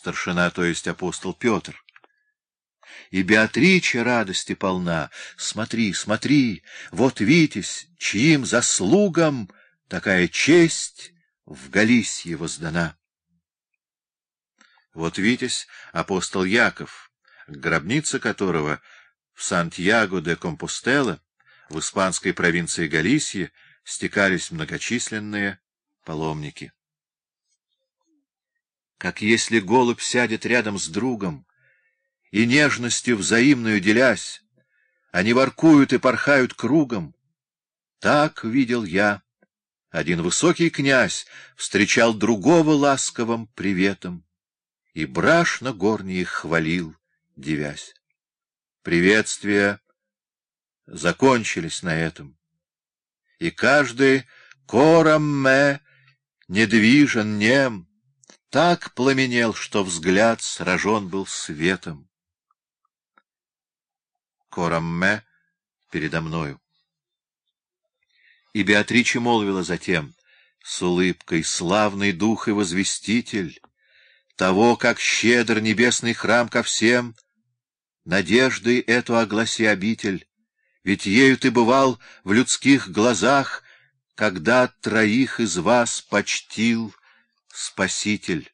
старшина, то есть апостол Петр. И Беатрича радости полна. Смотри, смотри, вот Витязь, чьим заслугам такая честь в Галисье воздана. Вот Витязь, апостол Яков, гробница которого в Сантьяго де Компостела, в испанской провинции Галисье, стекались многочисленные паломники. Как если голубь сядет рядом с другом, и нежностью взаимную делясь, они воркуют и порхают кругом. Так видел я. Один высокий князь встречал другого ласковым приветом, и брашно горний хвалил, девясь. Приветствия закончились на этом, и каждый корамме недвижен, нем, так пламенел, что взгляд сражен был светом. Корамме передо мною. И Беатриче молвила затем, с улыбкой, славный дух и возвеститель, того, как щедр небесный храм ко всем, надеждой эту огласи обитель, ведь ею ты бывал в людских глазах, когда троих из вас почтил Спаситель.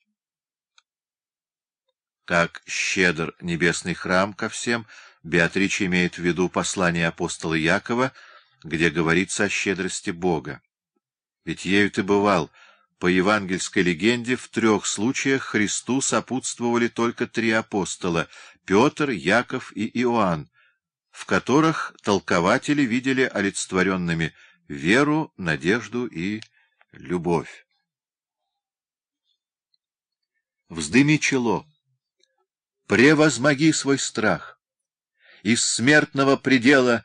Как щедр небесный храм ко всем — Беатрича имеет в виду послание апостола Якова, где говорится о щедрости Бога. Ведь ею ты бывал. По евангельской легенде в трех случаях Христу сопутствовали только три апостола — Петр, Яков и Иоанн, в которых толкователи видели олицетворенными веру, надежду и любовь. Вздыми чело, превозмоги свой страх из смертного предела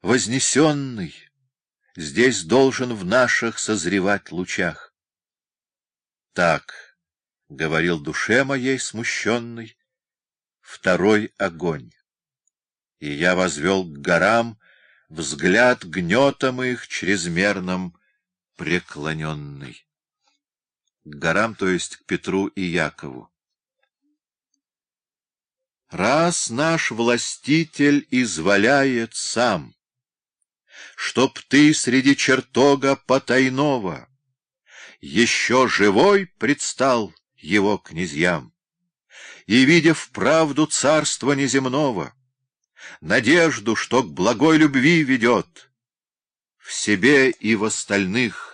вознесенный, здесь должен в наших созревать лучах. Так, — говорил душе моей смущенной, — второй огонь. И я возвел к горам взгляд гнетом их чрезмерным преклоненный. К горам, то есть к Петру и Якову. Раз наш властитель изволяет сам, Чтоб ты среди чертога потайного Еще живой предстал его князьям, И, видев правду царства неземного, Надежду, что к благой любви ведет, В себе и в остальных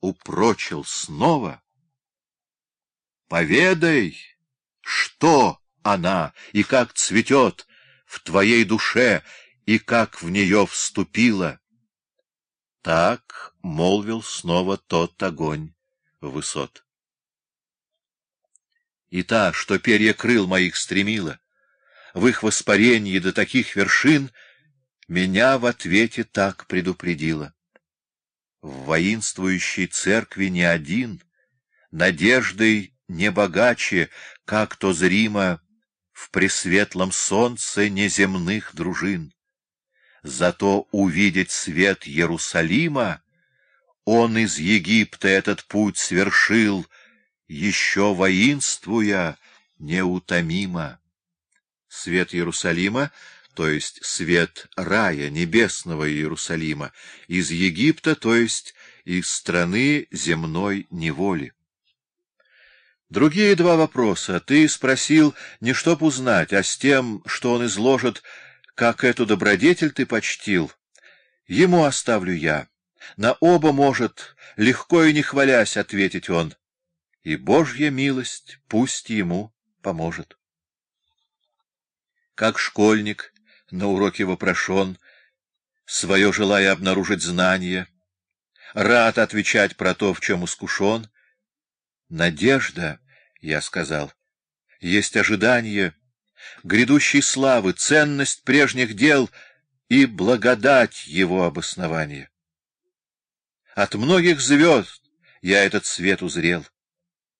упрочил снова. Поведай, что она, и как цветет в твоей душе, и как в нее вступила. Так молвил снова тот огонь высот. И та, что перья крыл моих стремила, в их воспарении до таких вершин, меня в ответе так предупредила. В воинствующей церкви не один, надеждой не богаче, как то зримо в пресветлом солнце неземных дружин. Зато увидеть свет Иерусалима он из Египта этот путь свершил, еще воинствуя неутомимо. Свет Иерусалима, то есть свет рая, небесного Иерусалима, из Египта, то есть из страны земной неволи. Другие два вопроса. Ты спросил не чтоб узнать, а с тем, что он изложит, как эту добродетель ты почтил. Ему оставлю я. На оба может, легко и не хвалясь, ответить он. И Божья милость пусть ему поможет. Как школьник на уроке вопрошен, свое желая обнаружить знание, рад отвечать про то, в чем искушен, Надежда, я сказал, есть ожидание грядущей славы, ценность прежних дел и благодать его обоснования. От многих звезд я этот свет узрел,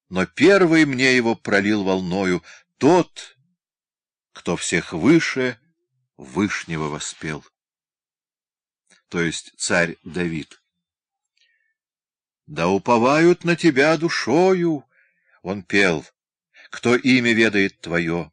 но первый мне его пролил волною тот, кто всех выше Вышнего воспел, то есть царь Давид. Да уповают на тебя душою, — он пел, кто имя ведает твое,